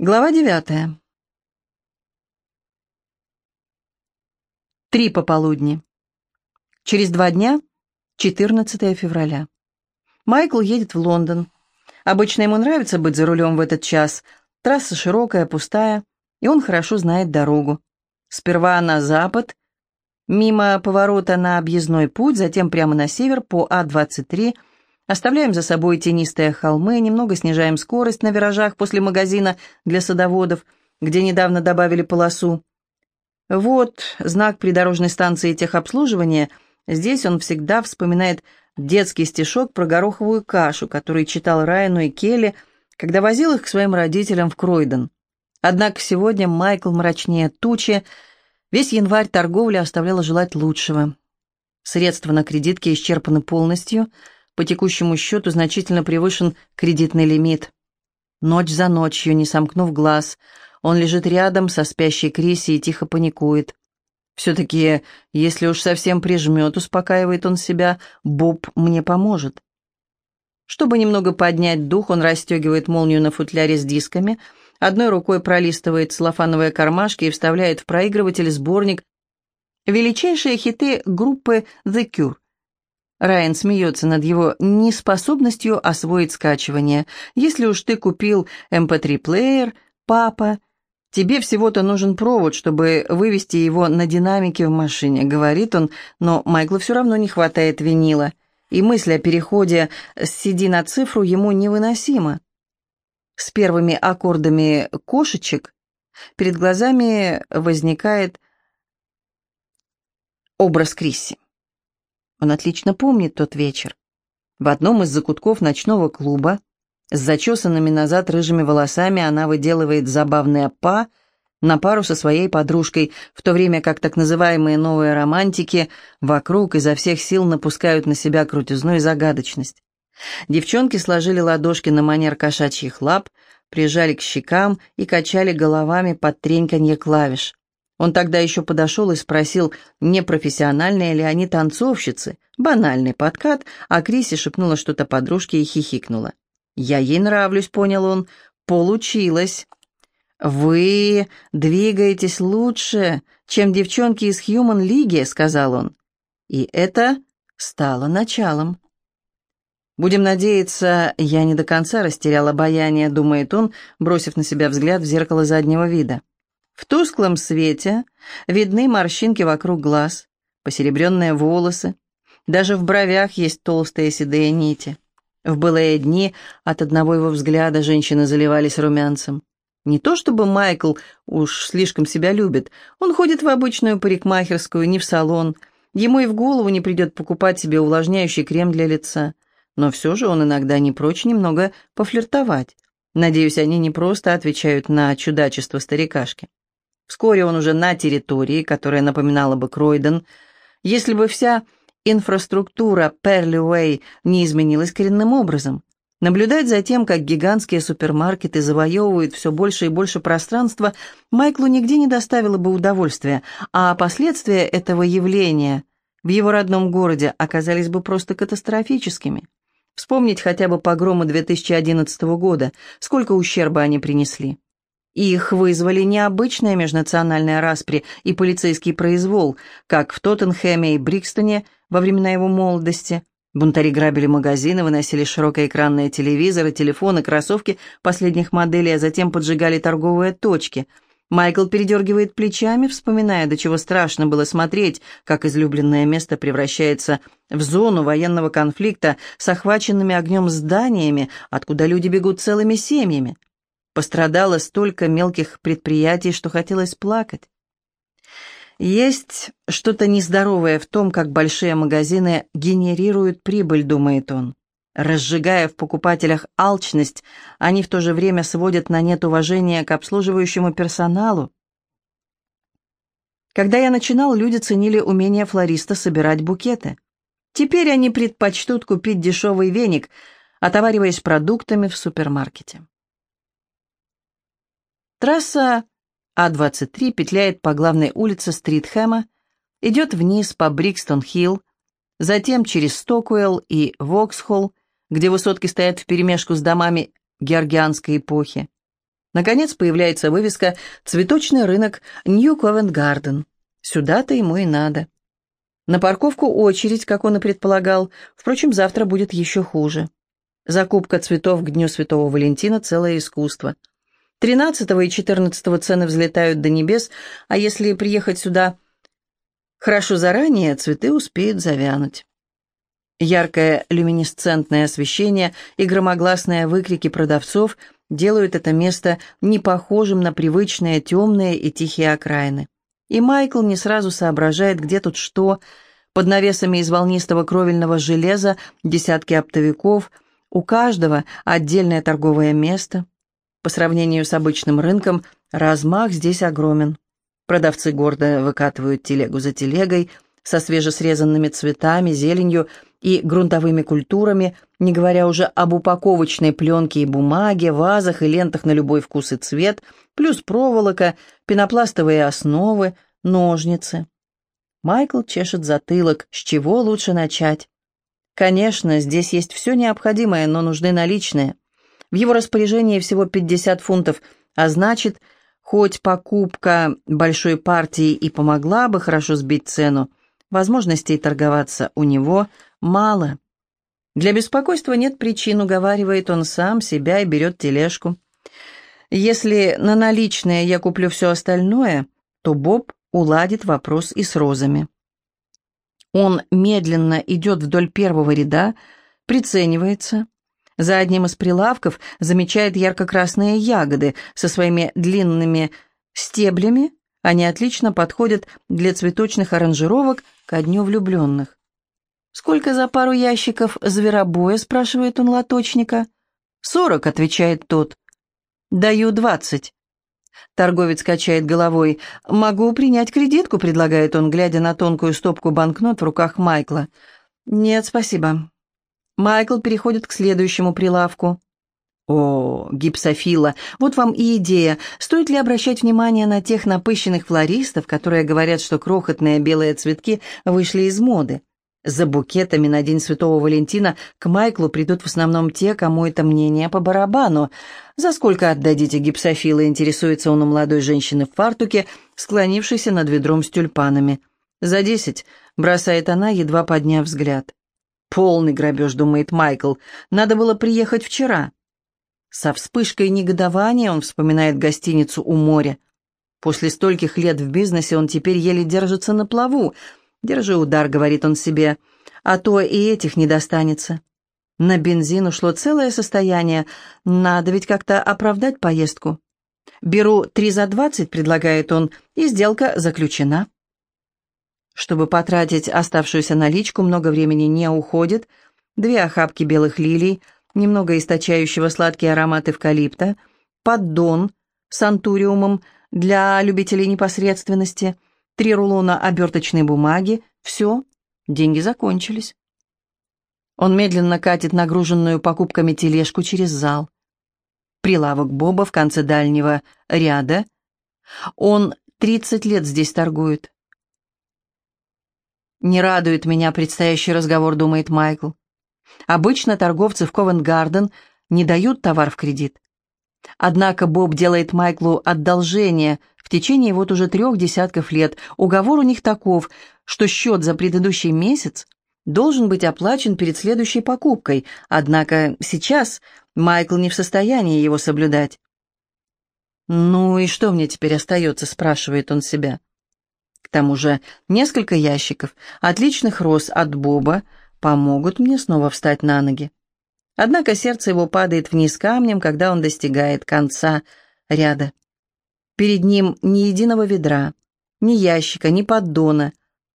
Глава девятая. Три пополудни. Через два дня, 14 февраля. Майкл едет в Лондон. Обычно ему нравится быть за рулем в этот час. Трасса широкая, пустая, и он хорошо знает дорогу. Сперва на запад, мимо поворота на объездной путь, затем прямо на север по А-23, Оставляем за собой тенистые холмы, немного снижаем скорость на виражах после магазина для садоводов, где недавно добавили полосу. Вот знак придорожной станции техобслуживания. Здесь он всегда вспоминает детский стишок про гороховую кашу, который читал Райану и Келли, когда возил их к своим родителям в Кройден. Однако сегодня Майкл мрачнее тучи. Весь январь торговля оставляла желать лучшего. Средства на кредитке исчерпаны полностью – по текущему счету значительно превышен кредитный лимит. Ночь за ночью, не сомкнув глаз, он лежит рядом со спящей Криси и тихо паникует. Все-таки, если уж совсем прижмет, успокаивает он себя, Боб мне поможет. Чтобы немного поднять дух, он расстегивает молнию на футляре с дисками, одной рукой пролистывает целлофановые кармашки и вставляет в проигрыватель сборник величайшие хиты группы The Cure – Райан смеется над его неспособностью освоить скачивание. «Если уж ты купил MP3-плеер, эм папа, тебе всего-то нужен провод, чтобы вывести его на динамике в машине», — говорит он, но Майклу все равно не хватает винила, и мысль о переходе с CD на цифру ему невыносима. С первыми аккордами кошечек перед глазами возникает образ Крисси. Он отлично помнит тот вечер. В одном из закутков ночного клуба с зачесанными назад рыжими волосами она выделывает забавное па на пару со своей подружкой, в то время как так называемые новые романтики вокруг изо всех сил напускают на себя крутизну и загадочность. Девчонки сложили ладошки на манер кошачьих лап, прижали к щекам и качали головами под треньканье клавиш. Он тогда еще подошел и спросил, не профессиональные ли они танцовщицы. Банальный подкат, а Криси шепнула что-то подружке и хихикнула. «Я ей нравлюсь», — понял он. «Получилось». «Вы двигаетесь лучше, чем девчонки из Хьюман-лиги», — сказал он. И это стало началом. «Будем надеяться, я не до конца растерял обаяние», — думает он, бросив на себя взгляд в зеркало заднего вида. В тусклом свете видны морщинки вокруг глаз, посеребренные волосы. Даже в бровях есть толстые седые нити. В былые дни от одного его взгляда женщины заливались румянцем. Не то чтобы Майкл уж слишком себя любит, он ходит в обычную парикмахерскую, не в салон. Ему и в голову не придет покупать себе увлажняющий крем для лица. Но все же он иногда не прочь немного пофлиртовать. Надеюсь, они не просто отвечают на чудачество старикашки. Вскоре он уже на территории, которая напоминала бы Кройден. Если бы вся инфраструктура Перли не изменилась коренным образом. Наблюдать за тем, как гигантские супермаркеты завоевывают все больше и больше пространства, Майклу нигде не доставило бы удовольствия, а последствия этого явления в его родном городе оказались бы просто катастрофическими. Вспомнить хотя бы погромы 2011 года, сколько ущерба они принесли. Их вызвали необычные межнациональные распри и полицейский произвол, как в Тоттенхэме и Брикстоне во времена его молодости. Бунтари грабили магазины, выносили широкоэкранные телевизоры, телефоны, кроссовки последних моделей, а затем поджигали торговые точки. Майкл передергивает плечами, вспоминая, до чего страшно было смотреть, как излюбленное место превращается в зону военного конфликта с охваченными огнем зданиями, откуда люди бегут целыми семьями. Пострадало столько мелких предприятий, что хотелось плакать. Есть что-то нездоровое в том, как большие магазины генерируют прибыль, думает он. Разжигая в покупателях алчность, они в то же время сводят на нет уважения к обслуживающему персоналу. Когда я начинал, люди ценили умение флориста собирать букеты. Теперь они предпочтут купить дешевый веник, отовариваясь продуктами в супермаркете. Трасса А-23 петляет по главной улице Стритхэма, идет вниз по Брикстон-Хилл, затем через Стокуэлл и Воксхолл, где высотки стоят вперемешку с домами георгианской эпохи. Наконец появляется вывеска «Цветочный рынок Нью Ковент Гарден». Сюда-то ему и надо. На парковку очередь, как он и предполагал. Впрочем, завтра будет еще хуже. Закупка цветов к Дню Святого Валентина – целое искусство. 13 и 14 цены взлетают до небес, а если приехать сюда хорошо заранее, цветы успеют завянуть. Яркое люминесцентное освещение и громогласные выкрики продавцов делают это место не похожим на привычные темные и тихие окраины. И Майкл не сразу соображает, где тут что. Под навесами из волнистого кровельного железа десятки оптовиков, у каждого отдельное торговое место. По сравнению с обычным рынком, размах здесь огромен. Продавцы гордо выкатывают телегу за телегой со свежесрезанными цветами, зеленью и грунтовыми культурами, не говоря уже об упаковочной пленке и бумаге, вазах и лентах на любой вкус и цвет, плюс проволока, пенопластовые основы, ножницы. Майкл чешет затылок, с чего лучше начать. Конечно, здесь есть все необходимое, но нужны наличные. В его распоряжении всего 50 фунтов, а значит, хоть покупка большой партии и помогла бы хорошо сбить цену, возможностей торговаться у него мало. Для беспокойства нет причин, уговаривает он сам себя и берет тележку. Если на наличные я куплю все остальное, то Боб уладит вопрос и с розами. Он медленно идет вдоль первого ряда, приценивается. За одним из прилавков замечает ярко-красные ягоды со своими длинными стеблями. Они отлично подходят для цветочных аранжировок ко дню влюбленных. «Сколько за пару ящиков зверобоя?» — спрашивает он лоточника. «Сорок», — отвечает тот. «Даю двадцать». Торговец качает головой. «Могу принять кредитку», — предлагает он, глядя на тонкую стопку банкнот в руках Майкла. «Нет, спасибо». Майкл переходит к следующему прилавку. О, гипсофила, вот вам и идея. Стоит ли обращать внимание на тех напыщенных флористов, которые говорят, что крохотные белые цветки вышли из моды? За букетами на День Святого Валентина к Майклу придут в основном те, кому это мнение по барабану. «За сколько отдадите гипсофилы?» — интересуется он у молодой женщины в фартуке, склонившейся над ведром с тюльпанами. «За десять», — бросает она, едва подняв взгляд. «Полный грабеж», — думает Майкл. «Надо было приехать вчера». Со вспышкой негодования он вспоминает гостиницу у моря. После стольких лет в бизнесе он теперь еле держится на плаву — «Держи удар», — говорит он себе, — «а то и этих не достанется». На бензин ушло целое состояние, надо ведь как-то оправдать поездку. «Беру три за двадцать», — предлагает он, — и сделка заключена. Чтобы потратить оставшуюся наличку, много времени не уходит. Две охапки белых лилий, немного источающего сладкий аромат эвкалипта, поддон с антуриумом для любителей непосредственности — три рулона оберточной бумаги, все, деньги закончились. Он медленно катит нагруженную покупками тележку через зал. Прилавок Боба в конце дальнего ряда. Он тридцать лет здесь торгует. «Не радует меня предстоящий разговор», — думает Майкл. Обычно торговцы в Ковент-Гарден не дают товар в кредит. Однако Боб делает Майклу одолжение в течение вот уже трех десятков лет. Уговор у них таков, что счет за предыдущий месяц должен быть оплачен перед следующей покупкой, однако сейчас Майкл не в состоянии его соблюдать. «Ну и что мне теперь остается?» – спрашивает он себя. К тому же несколько ящиков отличных роз от Боба помогут мне снова встать на ноги. Однако сердце его падает вниз камнем, когда он достигает конца ряда. Перед ним ни единого ведра, ни ящика, ни поддона,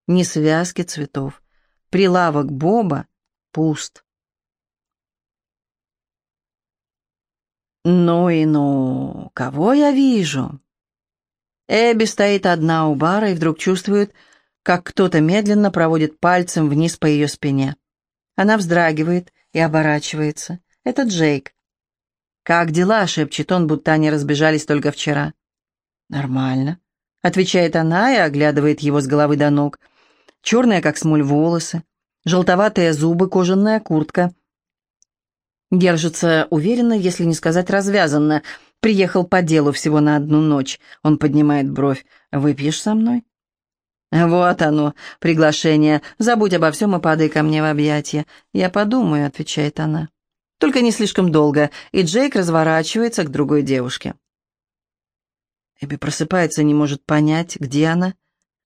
ни связки цветов. Прилавок Боба пуст. «Ну и ну, кого я вижу?» Эбби стоит одна у бара и вдруг чувствует, как кто-то медленно проводит пальцем вниз по ее спине. Она вздрагивает и оборачивается. Это Джейк. «Как дела?» — шепчет он, будто они разбежались только вчера. «Нормально», — отвечает она и оглядывает его с головы до ног. Черные, как смоль, волосы, желтоватые зубы, кожаная куртка. Держится уверенно, если не сказать развязанно. Приехал по делу всего на одну ночь. Он поднимает бровь. «Выпьешь со мной?» «Вот оно, приглашение. Забудь обо всем и падай ко мне в объятия». «Я подумаю», — отвечает она. «Только не слишком долго». И Джейк разворачивается к другой девушке. Эбби просыпается, не может понять, где она.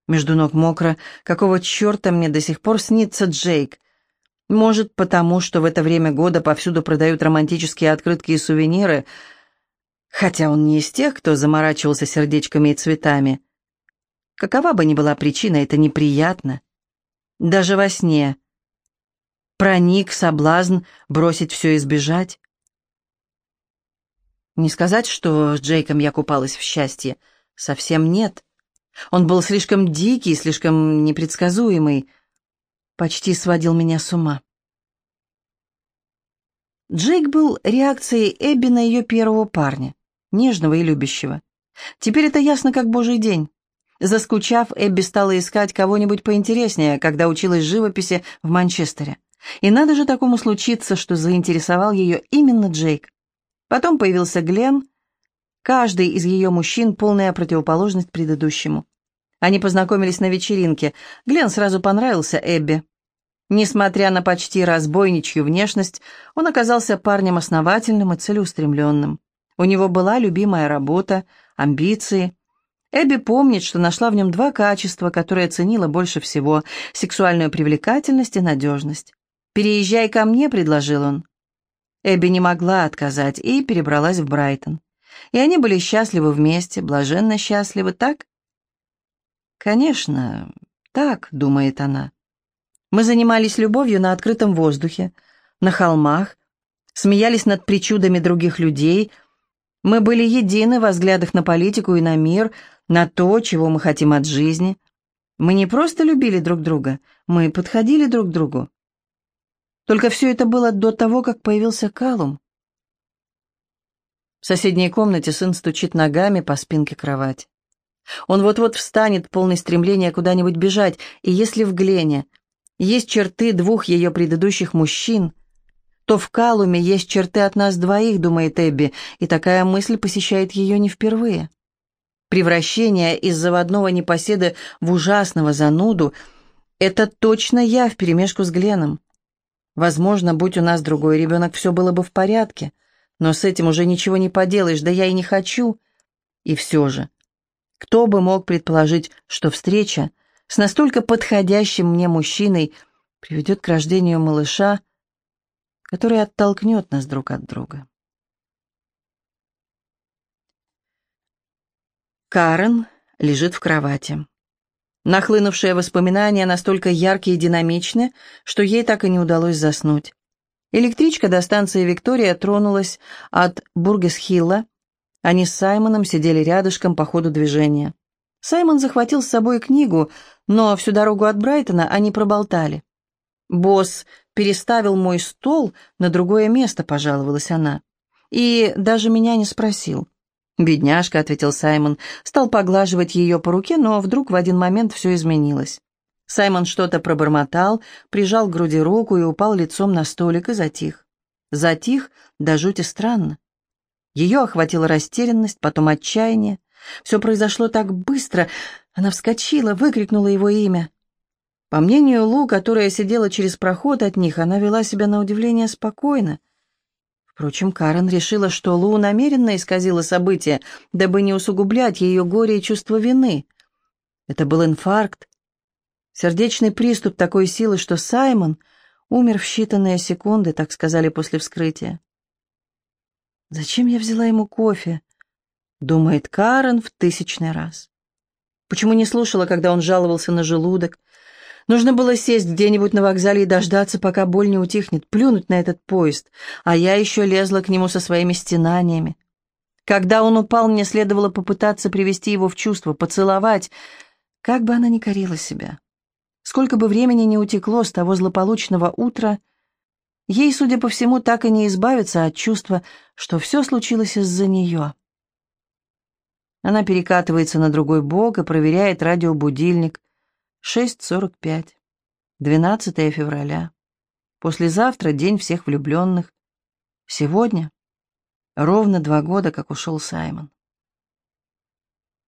Между ног мокро. Какого черта мне до сих пор снится Джейк? Может, потому, что в это время года повсюду продают романтические открытки и сувениры, хотя он не из тех, кто заморачивался сердечками и цветами. Какова бы ни была причина, это неприятно. Даже во сне. Проник соблазн бросить все и сбежать. Не сказать, что с Джейком я купалась в счастье. Совсем нет. Он был слишком дикий, слишком непредсказуемый. Почти сводил меня с ума. Джейк был реакцией Эбби на ее первого парня, нежного и любящего. Теперь это ясно как божий день. Заскучав, Эбби стала искать кого-нибудь поинтереснее, когда училась живописи в Манчестере. И надо же такому случиться, что заинтересовал ее именно Джейк. Потом появился Глен. Каждый из ее мужчин — полная противоположность предыдущему. Они познакомились на вечеринке. Глен сразу понравился Эбби. Несмотря на почти разбойничью внешность, он оказался парнем основательным и целеустремленным. У него была любимая работа, амбиции. Эбби помнит, что нашла в нем два качества, которые ценила больше всего — сексуальную привлекательность и надежность. «Переезжай ко мне», — предложил он. Эбби не могла отказать и перебралась в Брайтон. И они были счастливы вместе, блаженно счастливы, так? «Конечно, так», — думает она. Мы занимались любовью на открытом воздухе, на холмах, смеялись над причудами других людей. Мы были едины во взглядах на политику и на мир, на то, чего мы хотим от жизни. Мы не просто любили друг друга, мы подходили друг к другу. Только все это было до того, как появился Калум. В соседней комнате сын стучит ногами по спинке кровати. Он вот-вот встанет, полный стремления куда-нибудь бежать, и если в Глене есть черты двух ее предыдущих мужчин, то в Калуме есть черты от нас двоих, думает Эбби, и такая мысль посещает ее не впервые. Превращение из заводного непоседа в ужасного зануду — это точно я вперемешку с Гленом. Возможно, будь у нас другой ребенок, все было бы в порядке, но с этим уже ничего не поделаешь, да я и не хочу. И все же, кто бы мог предположить, что встреча с настолько подходящим мне мужчиной приведет к рождению малыша, который оттолкнет нас друг от друга. Карен лежит в кровати. Нахлынувшие воспоминания настолько яркие и динамичны, что ей так и не удалось заснуть. Электричка до станции Виктория тронулась от Бургесхилла. Они с Саймоном сидели рядышком по ходу движения. Саймон захватил с собой книгу, но всю дорогу от Брайтона они проболтали. «Босс переставил мой стол на другое место», — пожаловалась она. «И даже меня не спросил». «Бедняжка», — ответил Саймон, стал поглаживать ее по руке, но вдруг в один момент все изменилось. Саймон что-то пробормотал, прижал к груди руку и упал лицом на столик и затих. Затих, да жути странно. Ее охватила растерянность, потом отчаяние. Все произошло так быстро. Она вскочила, выкрикнула его имя. По мнению Лу, которая сидела через проход от них, она вела себя на удивление спокойно. Впрочем, Карен решила, что Лу намеренно исказила события, дабы не усугублять ее горе и чувство вины. Это был инфаркт. Сердечный приступ такой силы, что Саймон умер в считанные секунды, так сказали после вскрытия. «Зачем я взяла ему кофе?» — думает Карен в тысячный раз. Почему не слушала, когда он жаловался на желудок? Нужно было сесть где-нибудь на вокзале и дождаться, пока боль не утихнет, плюнуть на этот поезд, а я еще лезла к нему со своими стенаниями. Когда он упал, мне следовало попытаться привести его в чувство, поцеловать, как бы она ни корила себя. Сколько бы времени не утекло с того злополучного утра, ей, судя по всему, так и не избавиться от чувства, что все случилось из-за нее. Она перекатывается на другой бок и проверяет радиобудильник, 6.45. 12 февраля. Послезавтра день всех влюбленных. Сегодня Ровно два года, как ушел Саймон.